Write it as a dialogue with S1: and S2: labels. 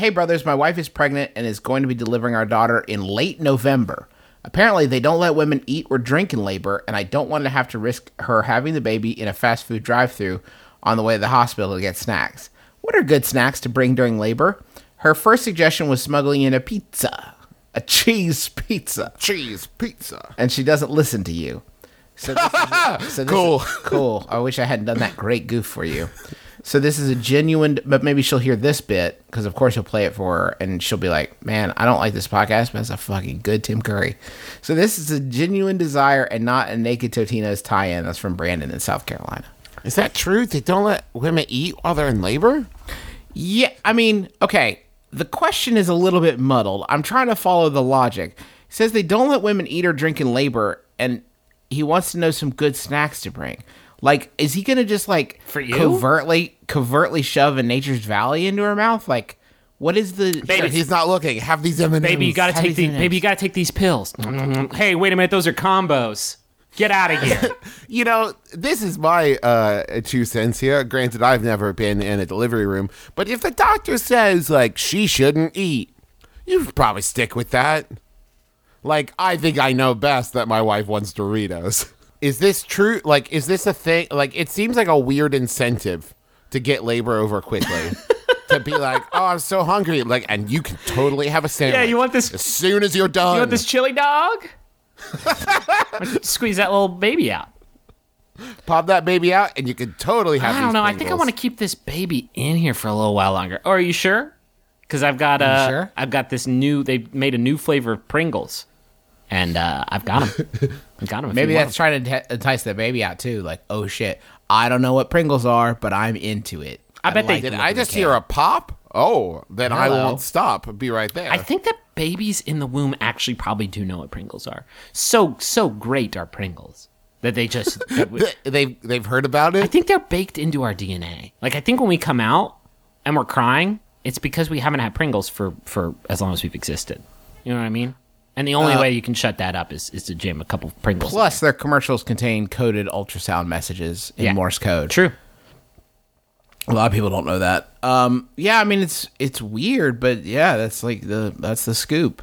S1: Hey, brothers, my wife is pregnant and is going to be delivering our daughter in late November. Apparently, they don't let women eat or drink in labor, and I don't want to have to risk her having the baby in a fast food drive through on the way to the hospital to get snacks. What are good snacks to bring during labor? Her first suggestion was smuggling in a pizza, a cheese pizza,
S2: Cheese pizza.
S1: and she doesn't listen to you. So this is, so this
S2: Cool.
S1: is- cool. I wish I hadn't done that great goof for you. So this is a genuine, but maybe she'll hear this bit because of course you'll play it for her, and she'll be like, "Man, I don't like this podcast, but it's a fucking good Tim Curry." So this is a genuine desire and not a naked Totino's tie-in. That's from Brandon in South Carolina.
S2: Is that true? They don't let women eat while they're in labor?
S1: Yeah, I mean, okay. The question is a little bit muddled. I'm trying to follow the logic. He says they don't let women eat or drink in labor, and he wants to know some good snacks to bring. Like, is he gonna just like
S3: For you?
S1: covertly covertly shove a Nature's Valley into her mouth? Like, what is the?
S3: Baby,
S2: He's not looking. Have these M&Ms.
S3: Baby, you gotta
S1: Have
S3: take
S1: these
S3: these.
S1: M&Ms.
S3: Baby, you gotta take these pills. hey, wait a minute, those are combos. Get out of here.
S2: You know, this is my uh, two cents here. Granted, I've never been in a delivery room, but if the doctor says, like, she shouldn't eat, you probably stick with that. Like, I think I know best that my wife wants Doritos. Is this true? Like, is this a thing? Like, it seems like a weird incentive to get labor over quickly. to be like, oh, I'm so hungry. Like, and you can totally have a sandwich.
S3: Yeah, you want this-
S2: As soon as you're done.
S3: You want this chili dog? Squeeze that little baby out.
S2: Pop that baby out, and you can totally have
S3: I don't know. I think I want to keep this baby in here for a little while longer. Or are you sure? Because I've got uh,
S1: sure?
S3: I've got this new. They made a new flavor of Pringles, and uh, I've got them. I've got them.
S1: Maybe that's trying to entice the baby out too. Like, oh shit, I don't know what Pringles are, but I'm into it.
S3: I bet they-
S2: Did I just hear a pop? Oh, then I won't stop. Be right there.
S3: I think that babies in the womb actually probably do know what Pringles are. So so great are Pringles that they just. that
S2: they've they've heard about it.
S3: I think they're baked into our DNA. Like I think when we come out and we're crying, it's because we haven't had Pringles for for as long as we've existed. You know what I mean? And the only way you can shut that up is, is to jam a couple of Pringles.
S1: Plus, their commercials contain coded ultrasound messages in
S3: Yeah.
S1: Morse code.
S3: true.
S1: A lot of people don't know that. Um, yeah, I mean it's it's weird, but yeah, that's like the that's the scoop.